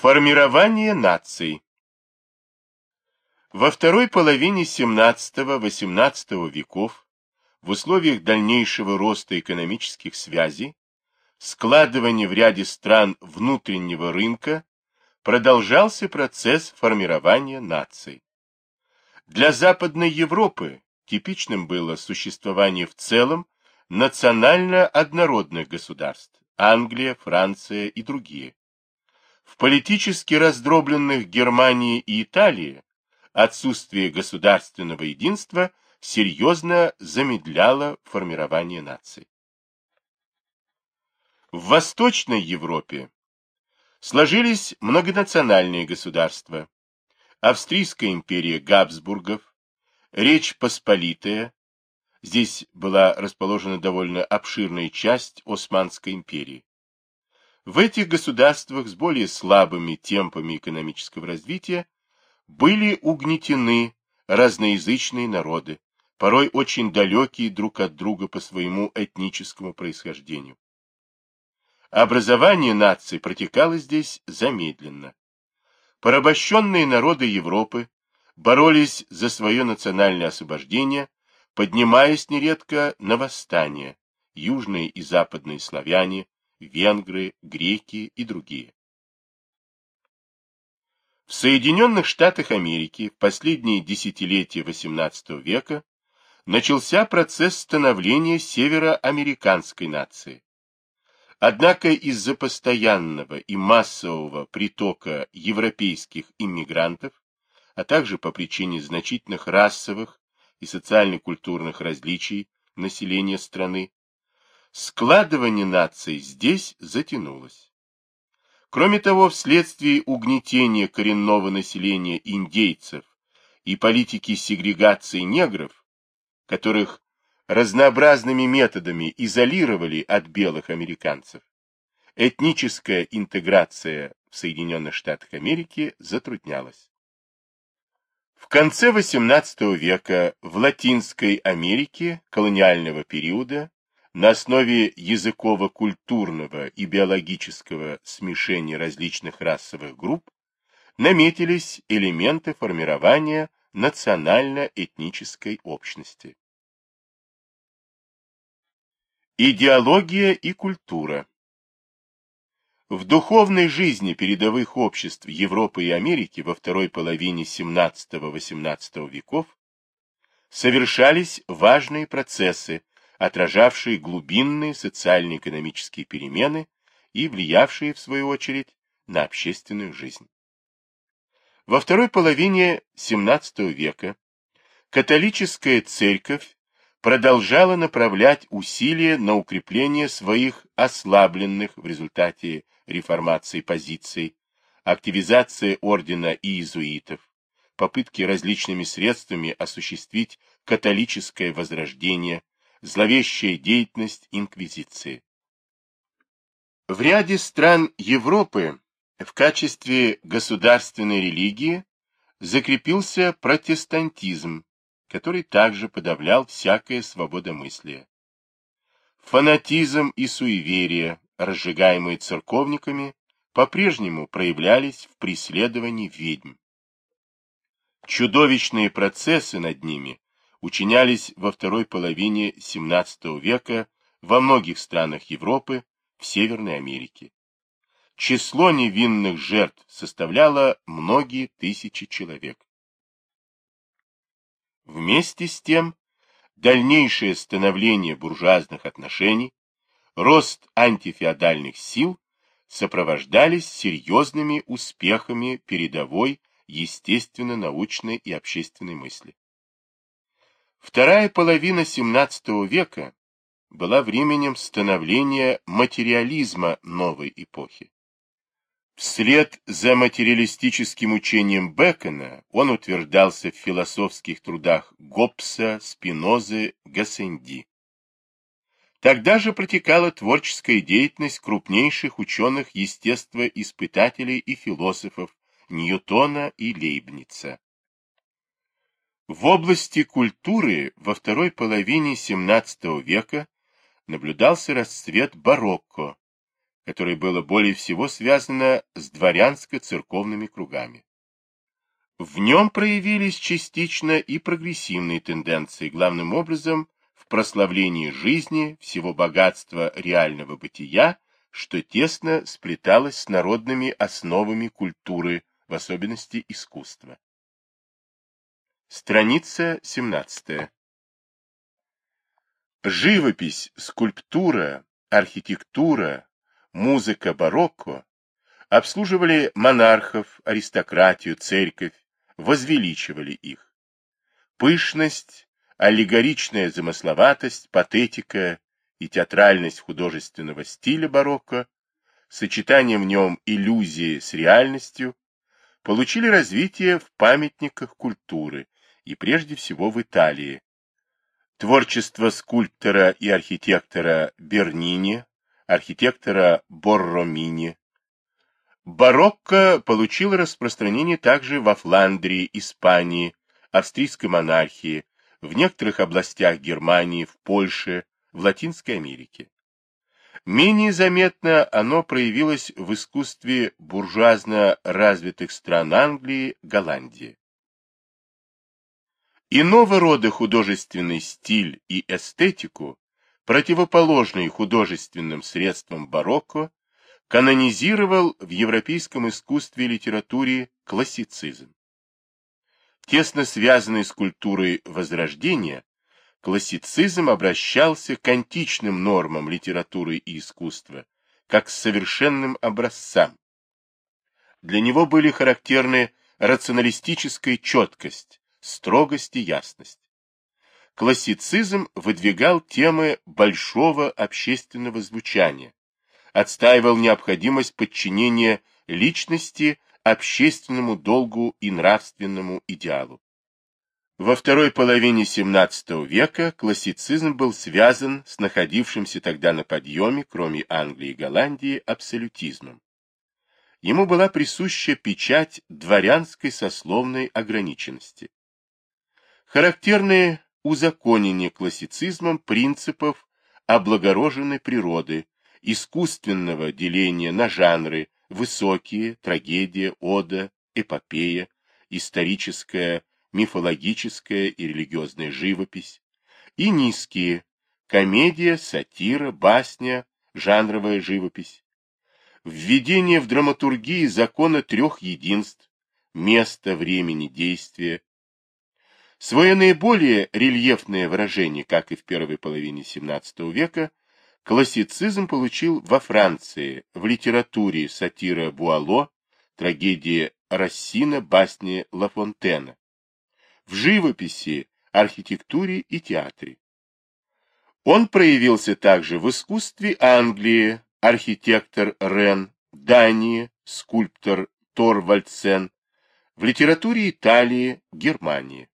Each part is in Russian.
Формирование наций Во второй половине XVII-XVIII веков в условиях дальнейшего роста экономических связей, складывания в ряде стран внутреннего рынка, продолжался процесс формирования наций. Для Западной Европы типичным было существование в целом национально однородных государств – Англия, Франция и другие. В политически раздробленных Германии и Италии отсутствие государственного единства серьезно замедляло формирование наций. В Восточной Европе сложились многонациональные государства. Австрийская империя Габсбургов, Речь Посполитая, здесь была расположена довольно обширная часть Османской империи. В этих государствах с более слабыми темпами экономического развития были угнетены разноязычные народы, порой очень далекие друг от друга по своему этническому происхождению. Образование наций протекало здесь замедленно. Порабощенные народы Европы боролись за свое национальное освобождение, поднимаясь нередко на восстания, южные и западные славяне, венгры, греки и другие. В Соединенных Штатах Америки в последние десятилетия XVIII века начался процесс становления североамериканской нации. Однако из-за постоянного и массового притока европейских иммигрантов, а также по причине значительных расовых и социально-культурных различий населения страны, складывание наций здесь затянулось. Кроме того, вследствие угнетения коренного населения индейцев и политики сегрегации негров, которых разнообразными методами изолировали от белых американцев, этническая интеграция в Соединенных Штатах Америки затруднялась. В конце XVIII века в Латинской Америке колониального периода на основе языково-культурного и биологического смешения различных расовых групп наметились элементы формирования национально-этнической общности. Идеология и культура В духовной жизни передовых обществ Европы и Америки во второй половине XVII-XVIII веков совершались важные процессы, отражавшие глубинные социально-экономические перемены и влиявшие, в свою очередь, на общественную жизнь. Во второй половине XVII века католическая церковь продолжала направлять усилия на укрепление своих ослабленных в результате реформации позиций, активизация ордена иезуитов, попытки различными средствами осуществить католическое возрождение, зловещая деятельность инквизиции. В ряде стран Европы в качестве государственной религии закрепился протестантизм, который также подавлял всякое свободомыслие. Фанатизм и суеверие, разжигаемые церковниками, по-прежнему проявлялись в преследовании ведьм. Чудовищные процессы над ними учинялись во второй половине XVII века во многих странах Европы, в Северной Америке. Число невинных жертв составляло многие тысячи человек. Вместе с тем, дальнейшее становление буржуазных отношений, рост антифеодальных сил сопровождались серьезными успехами передовой естественно-научной и общественной мысли. Вторая половина XVII века была временем становления материализма новой эпохи. Вслед за материалистическим учением Бекона он утверждался в философских трудах Гоббса, Спинозы, Гассенди. Тогда же протекала творческая деятельность крупнейших ученых-естествоиспытателей и философов Ньютона и Лейбница. В области культуры во второй половине XVII века наблюдался расцвет барокко, которое было более всего связано с дворянско-церковными кругами. В нем проявились частично и прогрессивные тенденции, главным образом в прославлении жизни, всего богатства реального бытия, что тесно сплеталось с народными основами культуры, в особенности искусства. Страница 17. Живопись, скульптура, архитектура, музыка барокко обслуживали монархов, аристократию, церковь, возвеличивали их. Пышность, аллегоричная замысловатость, патетика и театральность художественного стиля барокко, сочетание в нем иллюзии с реальностью, получили развитие в памятниках культуры и прежде всего в Италии. Творчество скульптора и архитектора Бернини, архитектора Борромини. Барокко получило распространение также во Фландрии, Испании, австрийской монархии, в некоторых областях Германии, в Польше, в Латинской Америке. Менее заметно оно проявилось в искусстве буржуазно развитых стран Англии, Голландии. Иного рода художественный стиль и эстетику, противоположные художественным средствам барокко, канонизировал в европейском искусстве и литературе классицизм. Тесно связанный с культурой Возрождения, классицизм обращался к античным нормам литературы и искусства, как к совершенным образцам. Для него были характерны рационалистическая четкость, строгость и ясность. Классицизм выдвигал темы большого общественного звучания, отстаивал необходимость подчинения личности общественному долгу и нравственному идеалу. Во второй половине XVII века классицизм был связан с находившимся тогда на подъеме, кроме Англии и Голландии, абсолютизмом. Ему была присуща печать дворянской сословной ограниченности. Характерные узаконение классицизмом принципов облагороженной природы, искусственного деления на жанры, высокие, трагедия, ода, эпопея, историческая, мифологическая и религиозная живопись, и низкие – комедия, сатира, басня, жанровая живопись. Введение в драматургии закона трех единств – места, времени, действия. Свое наиболее рельефное выражение, как и в первой половине XVII века, классицизм получил во Франции, в литературе сатира Буало, трагедия Рассина, басни Ла Фонтена в живописи, архитектуре и театре. Он проявился также в искусстве Англии, архитектор Рен, Дании, скульптор Торвальдсен, в литературе Италии, Германии.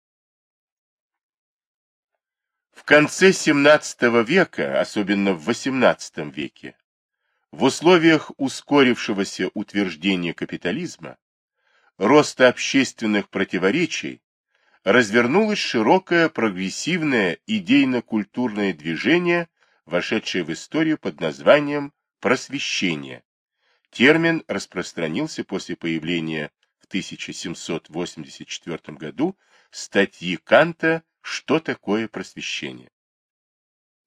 Конце XVII века, особенно в XVIII веке, в условиях ускорившегося утверждения капитализма, роста общественных противоречий, развернулось широкое прогрессивное идейно-культурное движение, вошедшее в историю под названием «просвещение». Термин распространился после появления в 1784 году статьи Канта «Что такое просвещение?».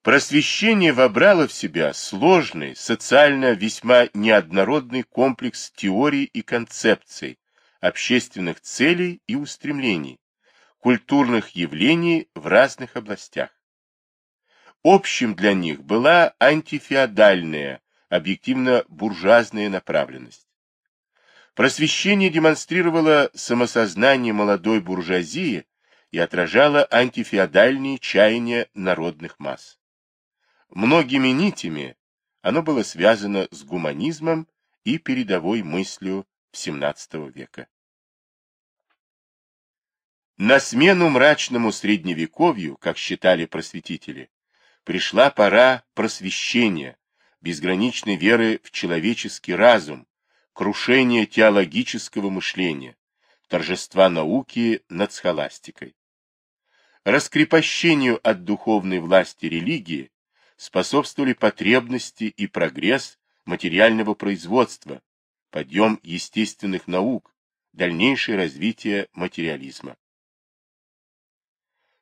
Просвещение вобрало в себя сложный, социально весьма неоднородный комплекс теорий и концепций, общественных целей и устремлений, культурных явлений в разных областях. Общим для них была антифеодальная, объективно-буржуазная направленность. Просвещение демонстрировало самосознание молодой буржуазии и отражало антифеодальные чаяния народных масс. Многими нитями оно было связано с гуманизмом и передовой мыслью XVII века. На смену мрачному средневековью, как считали просветители, пришла пора просвещения, безграничной веры в человеческий разум, крушения теологического мышления, торжества науки над схоластикой. Раскрепощению от духовной власти религии способствовали потребности и прогресс материального производства, подъем естественных наук, дальнейшее развитие материализма.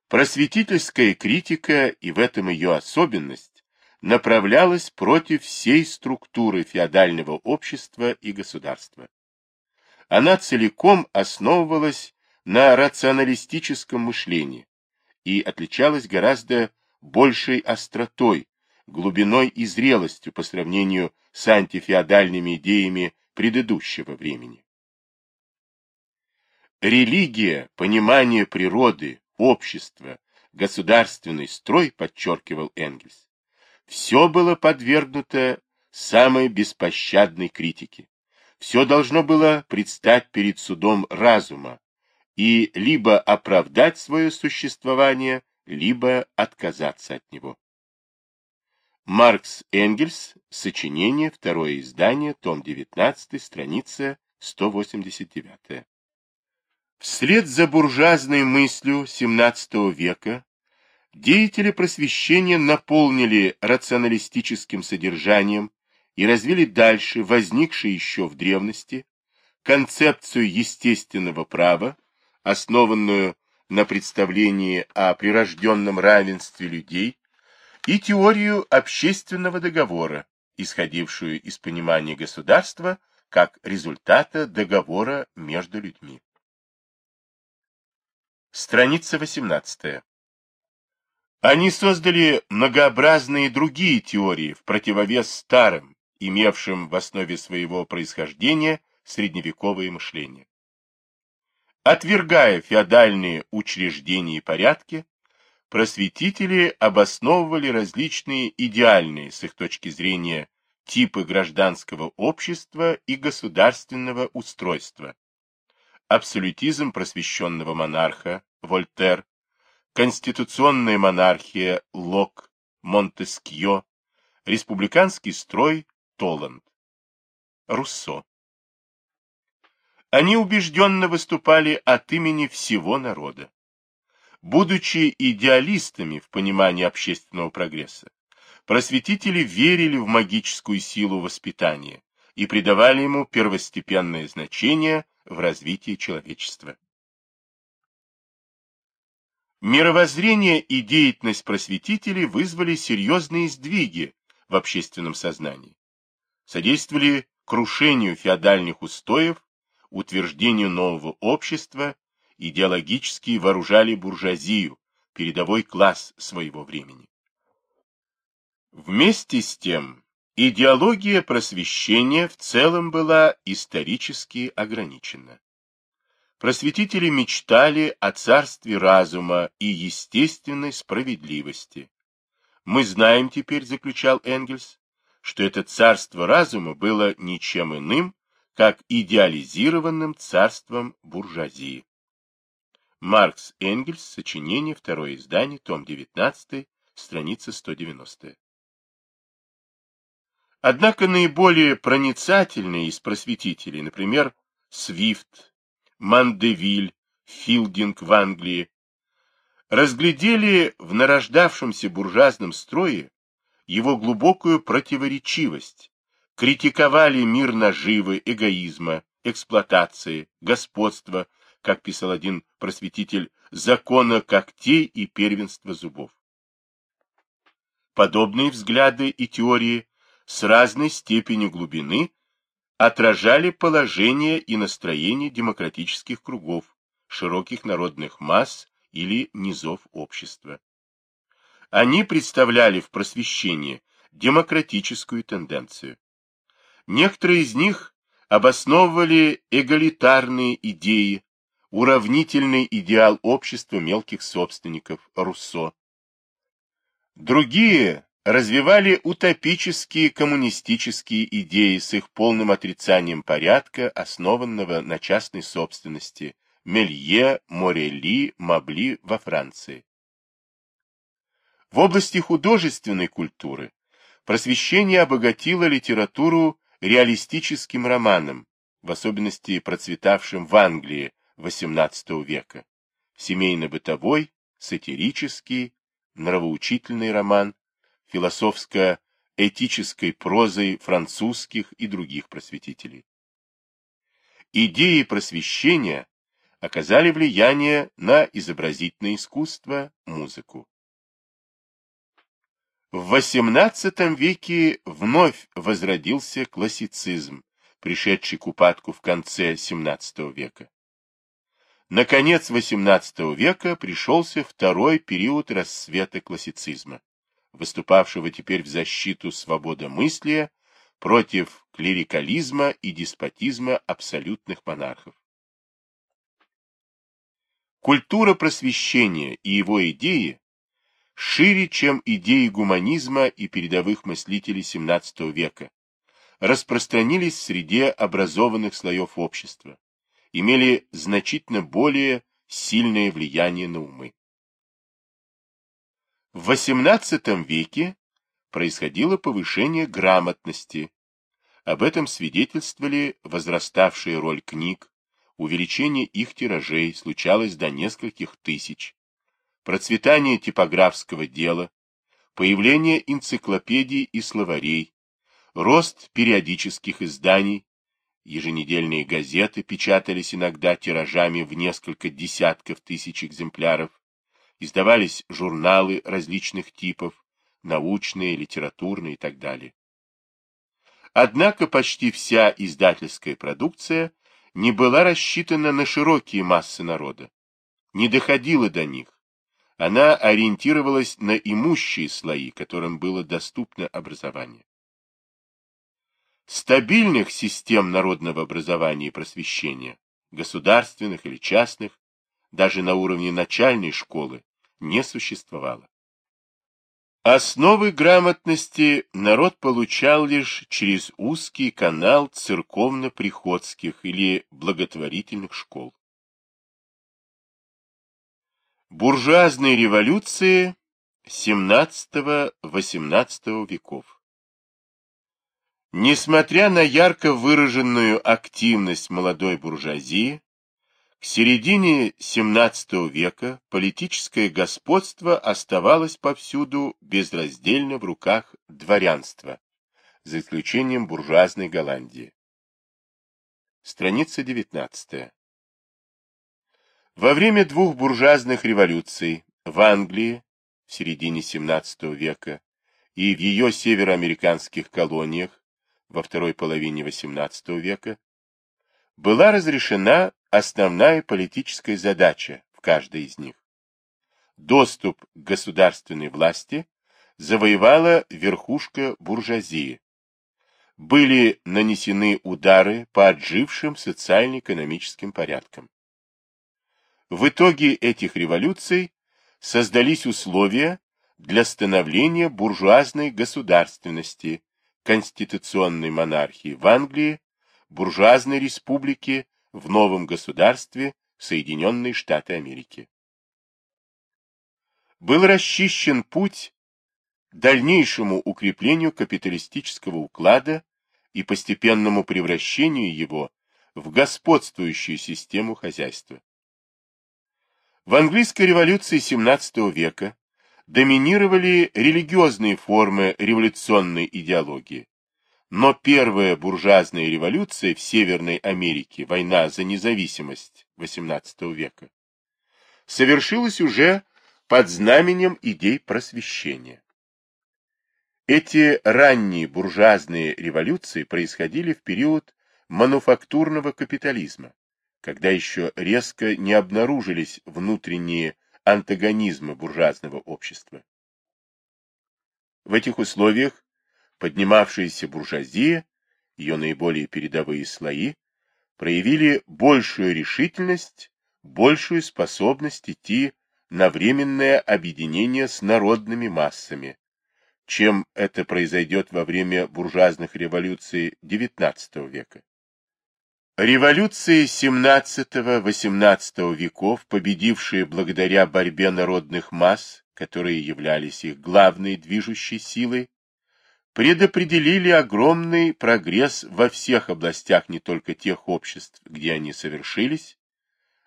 Просветительская критика, и в этом ее особенность, направлялась против всей структуры феодального общества и государства. Она целиком основывалась на рационалистическом мышлении и отличалась гораздо большей остротой, глубиной и зрелостью по сравнению с антифеодальными идеями предыдущего времени. Религия, понимание природы, общества, государственный строй, подчеркивал Энгельс, все было подвергнуто самой беспощадной критике. Все должно было предстать перед судом разума и либо оправдать свое существование, либо отказаться от него. Маркс Энгельс, сочинение, второе издание, том 19, страница 189. Вслед за буржуазной мыслью XVII века деятели просвещения наполнили рационалистическим содержанием и развили дальше возникшие еще в древности концепцию естественного права, основанную на представлении о прирожденном равенстве людей, и теорию общественного договора, исходившую из понимания государства как результата договора между людьми. Страница 18. Они создали многообразные другие теории в противовес старым, имевшим в основе своего происхождения средневековое мышление. Отвергая феодальные учреждения и порядки, просветители обосновывали различные идеальные, с их точки зрения, типы гражданского общества и государственного устройства. Абсолютизм просвещенного монарха Вольтер, конституционная монархия Лок, Монтескьё, республиканский строй Толланд. Руссо. Они убежденно выступали от имени всего народа. Будучи идеалистами в понимании общественного прогресса, просветители верили в магическую силу воспитания и придавали ему первостепенное значение в развитии человечества. Мировоззрение и деятельность просветителей вызвали серьезные сдвиги в общественном сознании, содействовали крушению феодальных устоев, утверждению нового общества идеологически вооружали буржуазию, передовой класс своего времени. Вместе с тем, идеология просвещения в целом была исторически ограничена. Просветители мечтали о царстве разума и естественной справедливости. Мы знаем теперь, заключал Энгельс, что это царство разума было ничем иным, как идеализированным царством буржуазии. Маркс Энгельс, сочинение, второе издание, том 19, страница 190. Однако наиболее проницательные из просветителей, например, Свифт, Мандевиль, Филдинг в Англии, разглядели в нарождавшемся буржуазном строе его глубокую противоречивость, критиковали мир наживы, эгоизма, эксплуатации, господства, как писал один просветитель, закона когтей и первенства зубов. Подобные взгляды и теории с разной степенью глубины отражали положение и настроение демократических кругов, широких народных масс или низов общества. Они представляли в просвещении демократическую тенденцию. Некоторые из них обосновывали эгалитарные идеи, уравнительный идеал общества мелких собственников Руссо. Другие развивали утопические коммунистические идеи с их полным отрицанием порядка, основанного на частной собственности Мелье, Морели, Мабли во Франции. В области художественной культуры просвещение обогатило литературу реалистическим романом, в особенности процветавшим в Англии XVIII века, семейно-бытовой, сатирический, нравоучительный роман, философско этической прозой французских и других просветителей. Идеи просвещения оказали влияние на изобразительное искусство, музыку. В XVIII веке вновь возродился классицизм, пришедший к упадку в конце XVII века. Наконец XVIII века пришелся второй период расцвета классицизма, выступавшего теперь в защиту свободомыслия против клерикализма и деспотизма абсолютных монархов. Культура просвещения и его идеи шире, чем идеи гуманизма и передовых мыслителей XVII века, распространились в среде образованных слоев общества, имели значительно более сильное влияние на умы. В XVIII веке происходило повышение грамотности. Об этом свидетельствовали возраставшая роль книг, увеличение их тиражей случалось до нескольких тысяч, процветание типографского дела, появление энциклопедий и словарей, рост периодических изданий, еженедельные газеты печатались иногда тиражами в несколько десятков тысяч экземпляров, издавались журналы различных типов, научные, литературные и так далее. Однако почти вся издательская продукция не была рассчитана на широкие массы народа, не доходила до них. Она ориентировалась на имущие слои, которым было доступно образование. Стабильных систем народного образования и просвещения, государственных или частных, даже на уровне начальной школы, не существовало. Основы грамотности народ получал лишь через узкий канал церковно-приходских или благотворительных школ. Буржуазные революции XVII-XVIII веков Несмотря на ярко выраженную активность молодой буржуазии, к середине XVII века политическое господство оставалось повсюду безраздельно в руках дворянства, за исключением буржуазной Голландии. Страница 19. Во время двух буржуазных революций в Англии в середине XVII века и в ее североамериканских колониях во второй половине XVIII века была разрешена основная политическая задача в каждой из них. Доступ к государственной власти завоевала верхушка буржуазии. Были нанесены удары по отжившим социально-экономическим порядкам. В итоге этих революций создались условия для становления буржуазной государственности, конституционной монархии в Англии, буржуазной республики в новом государстве Соединенные Штаты Америки. Был расчищен путь дальнейшему укреплению капиталистического уклада и постепенному превращению его в господствующую систему хозяйства. В английской революции XVII века доминировали религиозные формы революционной идеологии, но первая буржуазная революция в Северной Америке, война за независимость XVIII века, совершилась уже под знаменем идей просвещения. Эти ранние буржуазные революции происходили в период мануфактурного капитализма, когда еще резко не обнаружились внутренние антагонизмы буржуазного общества. В этих условиях поднимавшаяся буржуазия, ее наиболее передовые слои, проявили большую решительность, большую способность идти на временное объединение с народными массами, чем это произойдет во время буржуазных революций XIX века. Революции XVII-XVIII веков, победившие благодаря борьбе народных масс, которые являлись их главной движущей силой, предопределили огромный прогресс во всех областях не только тех обществ, где они совершились,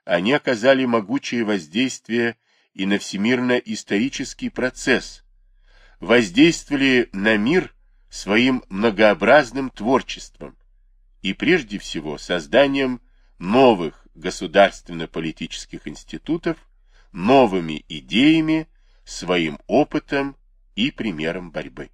они оказали могучее воздействие и на всемирно-исторический процесс, воздействовали на мир своим многообразным творчеством и прежде всего созданием новых государственно-политических институтов, новыми идеями, своим опытом и примером борьбы.